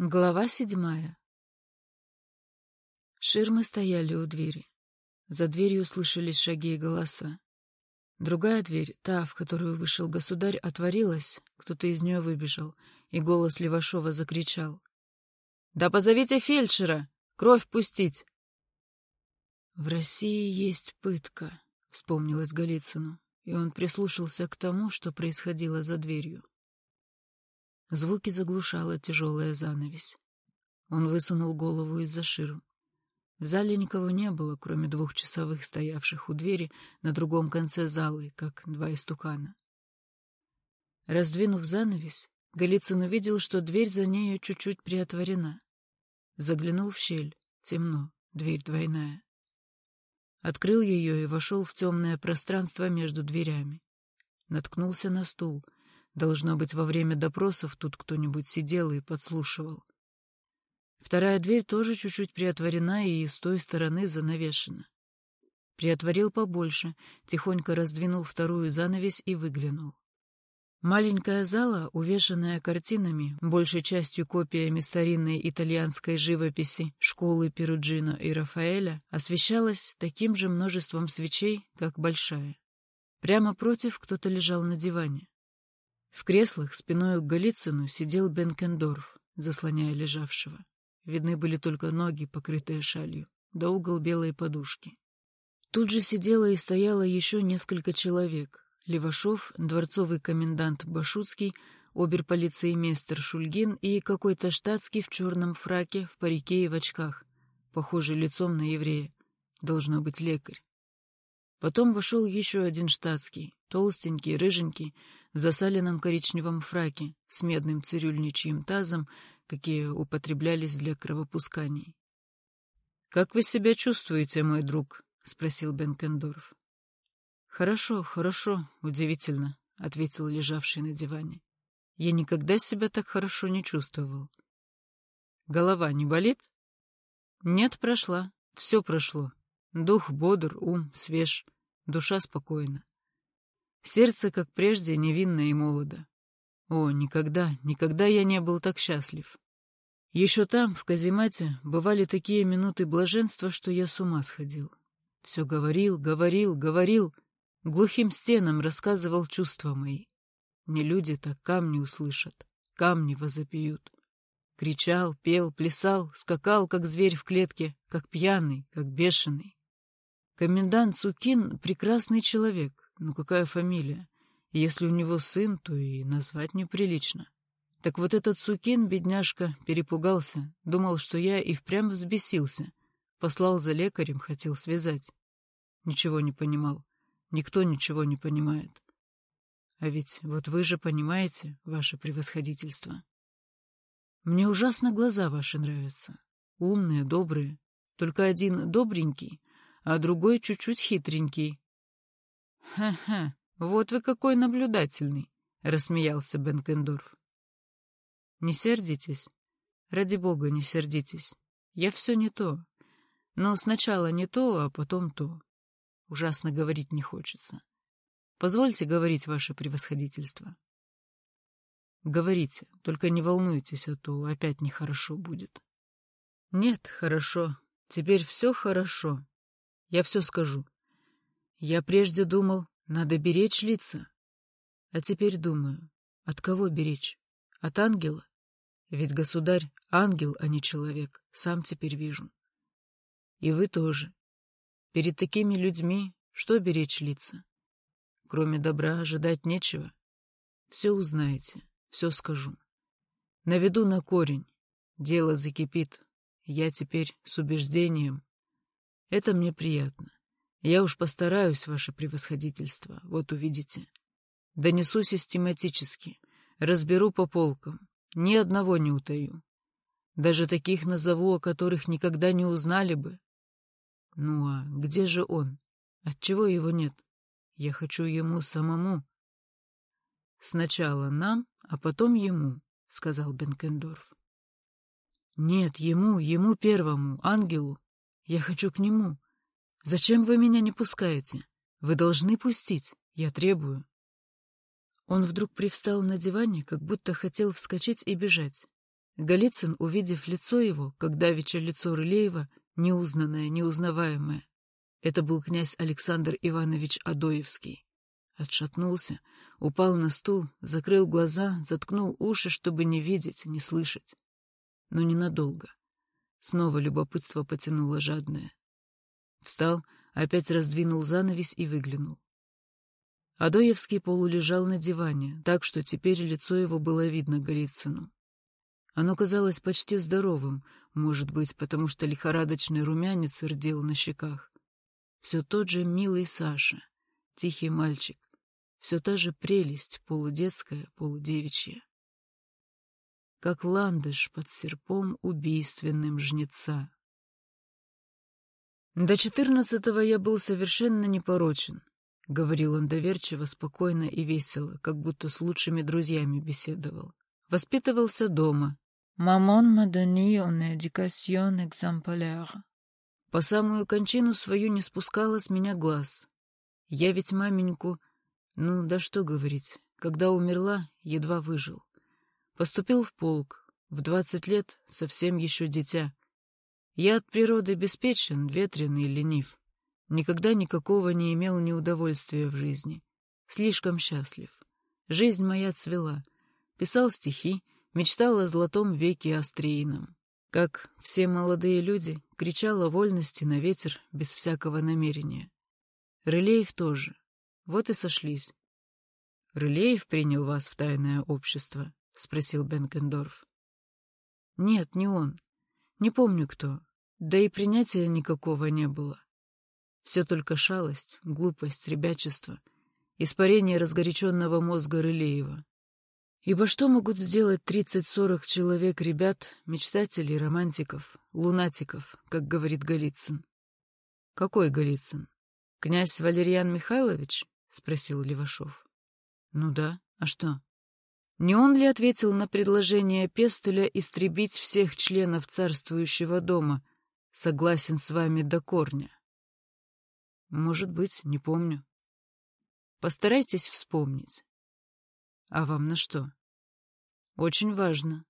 Глава седьмая Ширмы стояли у двери. За дверью слышались шаги и голоса. Другая дверь, та, в которую вышел государь, отворилась, кто-то из нее выбежал, и голос Левашова закричал. — Да позовите фельдшера! Кровь пустить! — В России есть пытка, — вспомнилось Голицыну, и он прислушался к тому, что происходило за дверью. Звуки заглушала тяжелая занавесь. Он высунул голову из-за ширм. В зале никого не было, кроме двух часовых, стоявших у двери на другом конце залы, как два истукана. Раздвинув занавес, Голицын увидел, что дверь за нею чуть-чуть приотворена. Заглянул в щель. Темно, дверь двойная. Открыл ее и вошел в темное пространство между дверями. Наткнулся на стул — Должно быть, во время допросов тут кто-нибудь сидел и подслушивал. Вторая дверь тоже чуть-чуть приотворена и с той стороны занавешена. Приотворил побольше, тихонько раздвинул вторую занавесь и выглянул. Маленькая зала, увешанная картинами, большей частью копиями старинной итальянской живописи школы Перуджино и Рафаэля, освещалась таким же множеством свечей, как большая. Прямо против кто-то лежал на диване. В креслах спиной к Голицыну сидел Бенкендорф, заслоняя лежавшего. Видны были только ноги, покрытые шалью, да угол белой подушки. Тут же сидело и стояло еще несколько человек. Левашов, дворцовый комендант Башуцкий, оберполицеймейстер Шульгин и какой-то штатский в черном фраке, в парике и в очках, похожий лицом на еврея. Должно быть лекарь. Потом вошел еще один штатский, толстенький, рыженький, в засаленном коричневом фраке с медным цирюльничьим тазом, какие употреблялись для кровопусканий. — Как вы себя чувствуете, мой друг? — спросил Бенкендорф. — Хорошо, хорошо, удивительно, — ответил лежавший на диване. — Я никогда себя так хорошо не чувствовал. — Голова не болит? — Нет, прошла. Все прошло. Дух бодр, ум свеж, душа спокойна. Сердце, как прежде, невинно и молодо. О, никогда, никогда я не был так счастлив. Еще там, в каземате, бывали такие минуты блаженства, что я с ума сходил. Все говорил, говорил, говорил, глухим стенам рассказывал чувства мои. Не люди так камни услышат, камни возопьют. Кричал, пел, плясал, скакал, как зверь в клетке, как пьяный, как бешеный. Комендант Цукин — прекрасный человек, ну какая фамилия? Если у него сын, то и назвать неприлично. Так вот этот сукин, бедняжка, перепугался, думал, что я и впрямь взбесился. Послал за лекарем, хотел связать. Ничего не понимал. Никто ничего не понимает. А ведь вот вы же понимаете, ваше превосходительство. Мне ужасно глаза ваши нравятся. Умные, добрые. Только один добренький, а другой чуть-чуть хитренький, «Ха-ха, вот вы какой наблюдательный», — рассмеялся Бенкендорф. «Не сердитесь. Ради бога, не сердитесь. Я все не то. Но сначала не то, а потом то. Ужасно говорить не хочется. Позвольте говорить ваше превосходительство». «Говорите, только не волнуйтесь, а то опять нехорошо будет». «Нет, хорошо. Теперь все хорошо. Я все скажу. Я прежде думал, надо беречь лица. А теперь думаю, от кого беречь? От ангела? Ведь государь — ангел, а не человек, сам теперь вижу. И вы тоже. Перед такими людьми что беречь лица? Кроме добра ожидать нечего. Все узнаете, все скажу. Наведу на корень. Дело закипит. Я теперь с убеждением. Это мне приятно. Я уж постараюсь, ваше превосходительство, вот увидите. Донесу систематически, разберу по полкам, ни одного не утаю. Даже таких назову, о которых никогда не узнали бы. Ну а где же он? Отчего его нет? Я хочу ему самому. Сначала нам, а потом ему, — сказал Бенкендорф. Нет, ему, ему первому, ангелу. Я хочу к нему. Зачем вы меня не пускаете? Вы должны пустить. Я требую. Он вдруг привстал на диване, как будто хотел вскочить и бежать. Голицын, увидев лицо его, как давеча лицо Рылеева, неузнанное, неузнаваемое, это был князь Александр Иванович Адоевский. Отшатнулся, упал на стул, закрыл глаза, заткнул уши, чтобы не видеть, не слышать. Но ненадолго. Снова любопытство потянуло жадное. Встал, опять раздвинул занавес и выглянул. Адоевский полулежал на диване, так что теперь лицо его было видно Голицыну. Оно казалось почти здоровым, может быть, потому что лихорадочный румянец рдел на щеках. Все тот же милый Саша, тихий мальчик, все та же прелесть, полудетская, полудевичья. Как ландыш под серпом убийственным жнеца. До четырнадцатого я был совершенно непорочен, — говорил он доверчиво, спокойно и весело, как будто с лучшими друзьями беседовал. Воспитывался дома. «Мамон мадони он éducation exemplaire». По самую кончину свою не спускала с меня глаз. Я ведь маменьку, ну да что говорить, когда умерла, едва выжил. Поступил в полк, в двадцать лет совсем еще дитя. Я от природы беспечен, ветреный и ленив. Никогда никакого не имел неудовольствия в жизни. Слишком счастлив. Жизнь моя цвела. Писал стихи, мечтал о золотом веке Астриином. Как все молодые люди, кричал о вольности на ветер без всякого намерения. Рылеев тоже. Вот и сошлись. — Рылеев принял вас в тайное общество? — спросил Бенкендорф. — Нет, не он. Не помню кто. Да и принятия никакого не было. Все только шалость, глупость, ребячество, испарение разгоряченного мозга Рылеева. Ибо что могут сделать тридцать-сорок человек ребят, мечтателей, романтиков, лунатиков, как говорит Голицын? — Какой Голицын? Князь Валерьян Михайлович? — спросил Левашов. — Ну да, а что? Не он ли ответил на предложение Пестеля истребить всех членов царствующего дома? Согласен с вами до корня. Может быть, не помню. Постарайтесь вспомнить. А вам на что? Очень важно.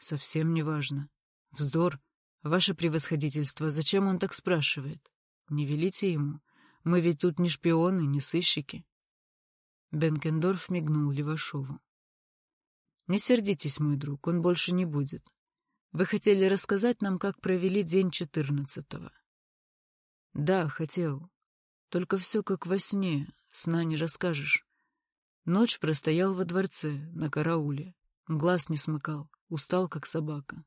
Совсем не важно. Вздор. Ваше превосходительство, зачем он так спрашивает? Не велите ему. Мы ведь тут не шпионы, не сыщики. Бенкендорф мигнул Левашову. Не сердитесь, мой друг, он больше не будет. Вы хотели рассказать нам, как провели день четырнадцатого. Да, хотел. Только все как во сне, сна не расскажешь. Ночь простоял во дворце, на карауле. Глаз не смыкал, устал, как собака.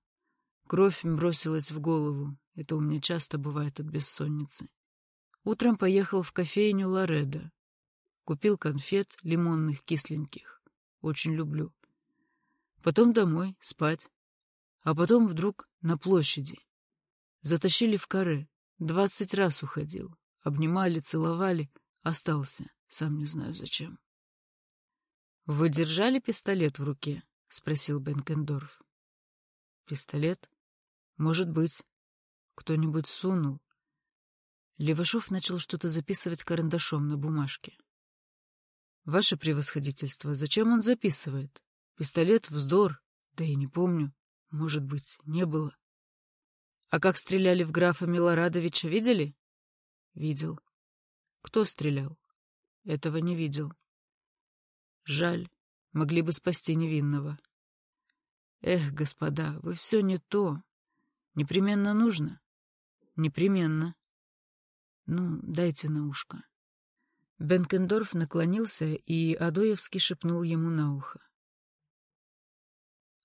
Кровь бросилась в голову. Это у меня часто бывает от бессонницы. Утром поехал в кофейню Лореда. Купил конфет лимонных кисленьких. Очень люблю. Потом домой, спать. А потом вдруг на площади. Затащили в каре. Двадцать раз уходил. Обнимали, целовали. Остался. Сам не знаю зачем. «Вы держали пистолет в руке?» — спросил Бенкендорф. «Пистолет? Может быть. Кто-нибудь сунул». Левашов начал что-то записывать карандашом на бумажке. «Ваше превосходительство, зачем он записывает? Пистолет — вздор, да и не помню. Может быть, не было». «А как стреляли в графа Милорадовича, видели?» «Видел». «Кто стрелял?» «Этого не видел». Жаль, могли бы спасти невинного. Эх, господа, вы все не то. Непременно нужно? Непременно. Ну, дайте на ушко. Бенкендорф наклонился, и Адоевский шепнул ему на ухо.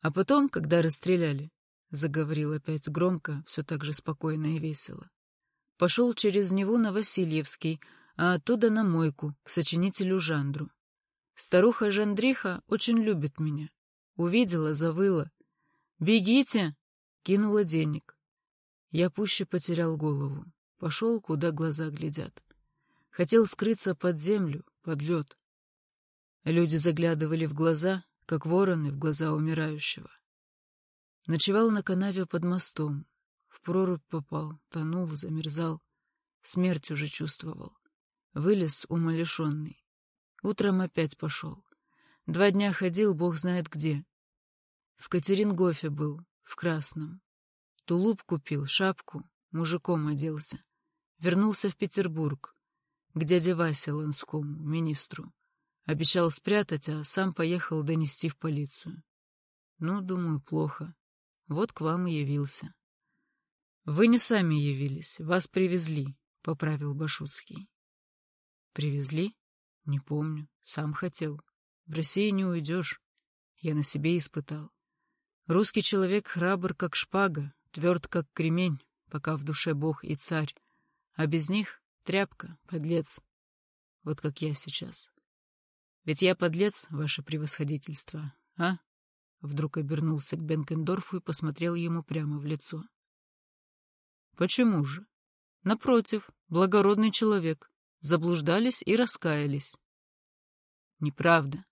А потом, когда расстреляли, заговорил опять громко, все так же спокойно и весело, пошел через него на Васильевский, а оттуда на мойку, к сочинителю Жандру. Старуха Жандриха очень любит меня. Увидела, завыла. «Бегите!» — кинула денег. Я пуще потерял голову. Пошел, куда глаза глядят. Хотел скрыться под землю, под лед. Люди заглядывали в глаза, как вороны в глаза умирающего. Ночевал на канаве под мостом. В прорубь попал, тонул, замерзал. Смерть уже чувствовал. Вылез умалишенный. Утром опять пошел. Два дня ходил, бог знает где. В Катерингофе был, в красном. Тулуп купил, шапку, мужиком оделся. Вернулся в Петербург, к дяде Васе Ланскому, министру. Обещал спрятать, а сам поехал донести в полицию. Ну, думаю, плохо. Вот к вам и явился. Вы не сами явились, вас привезли, — поправил Башуцкий. Привезли? Не помню, сам хотел. В России не уйдешь. Я на себе испытал. Русский человек храбр, как шпага, тверд, как кремень, пока в душе Бог и царь, а без них — тряпка, подлец. Вот как я сейчас. Ведь я подлец, ваше превосходительство, а? Вдруг обернулся к Бенкендорфу и посмотрел ему прямо в лицо. Почему же? Напротив, благородный человек. Заблуждались и раскаялись. Неправда.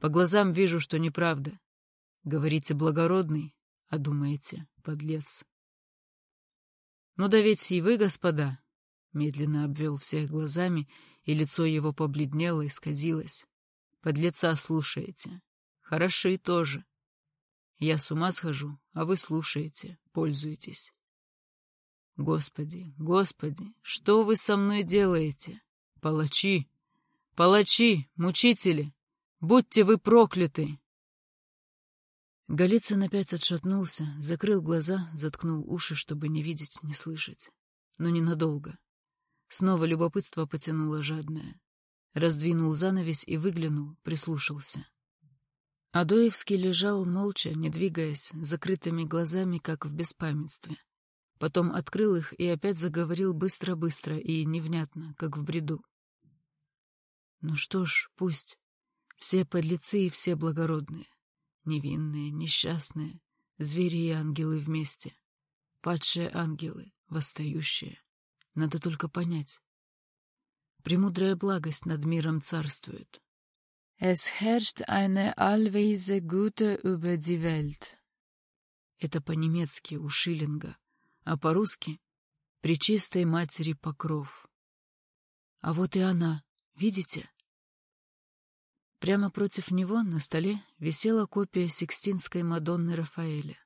По глазам вижу, что неправда. Говорите благородный, а думаете подлец. Ну да ведь и вы, господа, медленно обвел всех глазами, и лицо его побледнело и сказилось. Подлеца слушаете. Хороши тоже. Я с ума схожу, а вы слушаете, пользуетесь. Господи, Господи, что вы со мной делаете? Палачи, палачи, мучители, будьте вы прокляты! Голицын опять отшатнулся, закрыл глаза, заткнул уши, чтобы не видеть, не слышать. Но ненадолго. Снова любопытство потянуло жадное. Раздвинул занавес и выглянул, прислушался. Адоевский лежал молча, не двигаясь, закрытыми глазами, как в беспамятстве. Потом открыл их и опять заговорил быстро-быстро и невнятно, как в бреду. Ну что ж, пусть. Все подлецы и все благородные. Невинные, несчастные, звери и ангелы вместе. Падшие ангелы, восстающие. Надо только понять. Премудрая благость над миром царствует. Es herrscht eine allweise Gute über die Welt. Это по-немецки у Шиллинга, а по-русски — «Пречистой матери покров». А вот и она, видите? Прямо против него на столе висела копия Сикстинской Мадонны Рафаэля.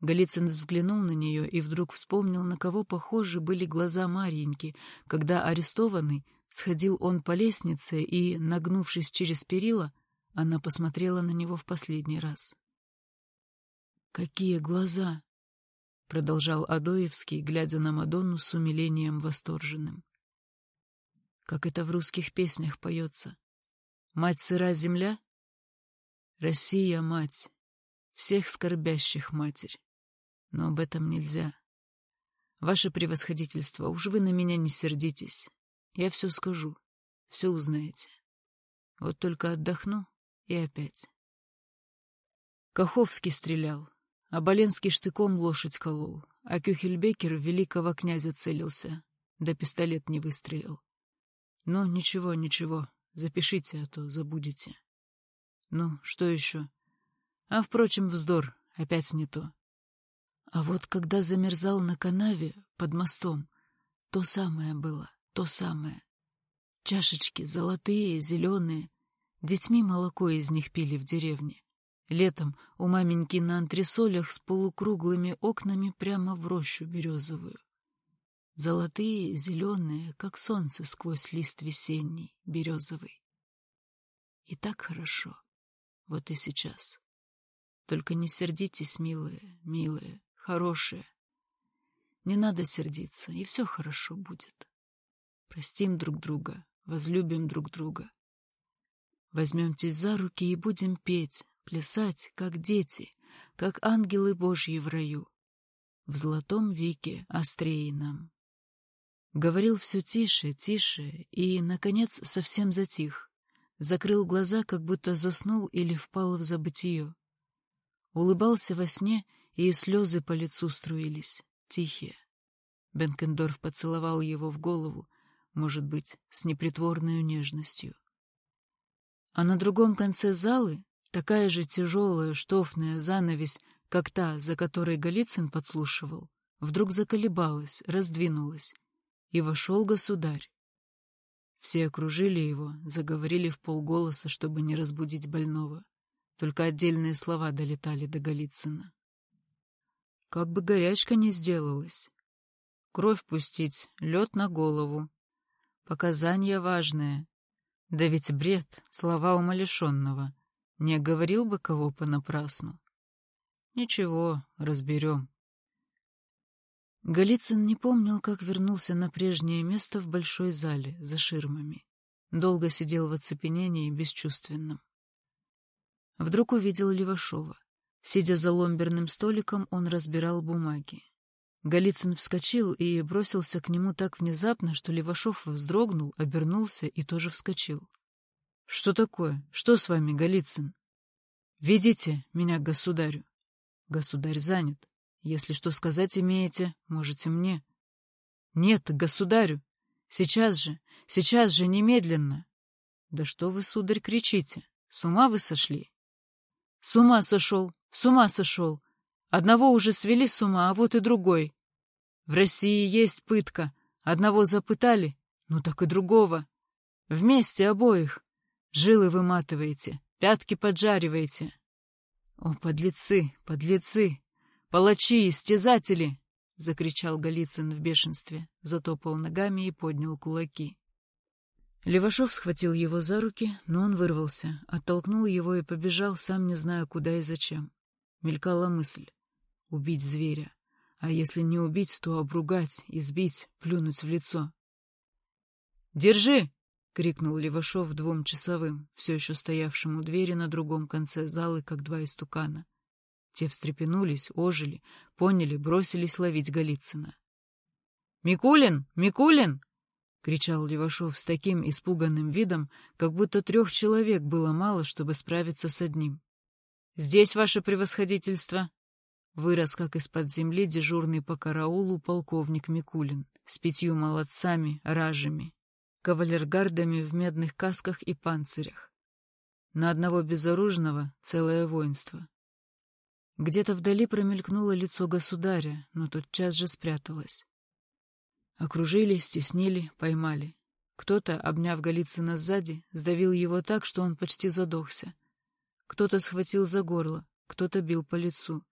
Голицын взглянул на нее и вдруг вспомнил, на кого похожи были глаза Марьеньки, когда арестованный сходил он по лестнице и, нагнувшись через перила, она посмотрела на него в последний раз. «Какие глаза!» — продолжал Адоевский, глядя на Мадонну с умилением восторженным. «Как это в русских песнях поется!» Мать сыра земля? Россия — мать, всех скорбящих матерь. Но об этом нельзя. Ваше превосходительство, уж вы на меня не сердитесь. Я все скажу, все узнаете. Вот только отдохну и опять. Каховский стрелял, а Боленский штыком лошадь колол, а Кюхельбекер великого князя целился, да пистолет не выстрелил. Но ничего, ничего, Запишите, а то забудете. Ну, что еще? А, впрочем, вздор, опять не то. А вот когда замерзал на канаве под мостом, то самое было, то самое. Чашечки золотые, зеленые. Детьми молоко из них пили в деревне. Летом у маменьки на антресолях с полукруглыми окнами прямо в рощу березовую. Золотые, зеленые, как солнце сквозь лист весенний, березовый. И так хорошо. Вот и сейчас. Только не сердитесь, милые, милые, хорошие. Не надо сердиться, и все хорошо будет. Простим друг друга, возлюбим друг друга. Возьмемтесь за руки и будем петь, плясать, как дети, как ангелы Божьи в раю. В золотом веке острее нам. Говорил все тише, тише и, наконец, совсем затих. Закрыл глаза, как будто заснул или впал в забытие. Улыбался во сне, и слезы по лицу струились, тихие. Бенкендорф поцеловал его в голову, может быть, с непритворной нежностью. А на другом конце залы такая же тяжелая штофная занавесь, как та, за которой Голицын подслушивал, вдруг заколебалась, раздвинулась, и вошел государь. Все окружили его, заговорили в полголоса, чтобы не разбудить больного. только отдельные слова долетали до Голицына. Как бы горячка не сделалась. Кровь пустить, лед на голову. Показания важные. Да ведь бред, слова умалишенного. Не оговорил бы кого понапрасну. Ничего, разберем. Голицын не помнил, как вернулся на прежнее место в большой зале, за ширмами. Долго сидел в оцепенении, бесчувственном. Вдруг увидел Левашова. Сидя за ломберным столиком, он разбирал бумаги. Голицын вскочил и бросился к нему так внезапно, что Левашов вздрогнул, обернулся и тоже вскочил. — Что такое? Что с вами, Голицын? — Ведите меня к государю. — Государь занят. Если что сказать имеете, можете мне. — Нет, к государю. Сейчас же, сейчас же, немедленно. — Да что вы, сударь, кричите? С ума вы сошли? — С ума сошел, с ума сошел. Одного уже свели с ума, а вот и другой. В России есть пытка. Одного запытали, ну так и другого. Вместе обоих. Жилы выматываете, пятки поджариваете. О, подлецы, подлецы, палачи, истязатели! — закричал Голицын в бешенстве, затопал ногами и поднял кулаки. Левашов схватил его за руки, но он вырвался, оттолкнул его и побежал, сам не зная куда и зачем. Мелькала мысль — убить зверя. А если не убить, то обругать, избить, плюнуть в лицо. «Держи!» — крикнул Левашов двум часовым, все еще стоявшим у двери на другом конце залы, как два истукана. Те встрепенулись, ожили, поняли, бросились ловить Голицына. «Микулин! Микулин!» — кричал Левашов с таким испуганным видом, как будто трех человек было мало, чтобы справиться с одним. «Здесь ваше превосходительство!» Вырос, как из-под земли, дежурный по караулу полковник Микулин с пятью молодцами, ражами, кавалергардами в медных касках и панцирях. На одного безоружного целое воинство. Где-то вдали промелькнуло лицо государя, но тотчас же спряталось. Окружили, стеснили, поймали. Кто-то, обняв Голицына сзади, сдавил его так, что он почти задохся. Кто-то схватил за горло, кто-то бил по лицу.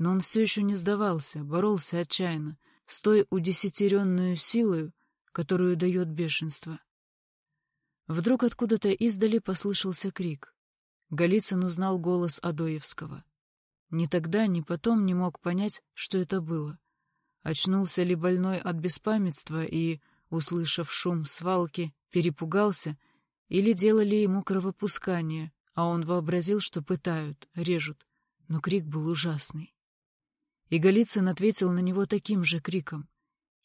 Но он все еще не сдавался, боролся отчаянно, с той удесятеренную силою, которую дает бешенство. Вдруг откуда-то издали послышался крик. Голицын узнал голос Адоевского. Ни тогда, ни потом не мог понять, что это было. Очнулся ли больной от беспамятства и, услышав шум свалки, перепугался, или делали ему кровопускание, а он вообразил, что пытают, режут, но крик был ужасный. И Голицын ответил на него таким же криком.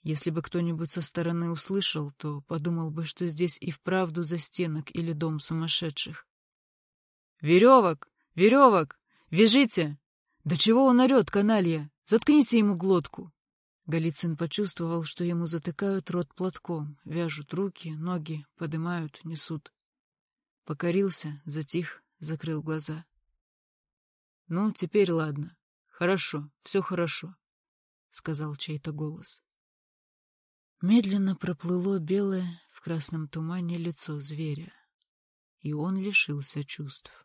Если бы кто-нибудь со стороны услышал, то подумал бы, что здесь и вправду застенок или дом сумасшедших. «Веревок! Веревок! Вяжите! Да чего он орет, каналья? Заткните ему глотку!» Голицын почувствовал, что ему затыкают рот платком, вяжут руки, ноги, подымают, несут. Покорился, затих, закрыл глаза. «Ну, теперь ладно. Хорошо, все хорошо», — сказал чей-то голос. Медленно проплыло белое в красном тумане лицо зверя, и он лишился чувств.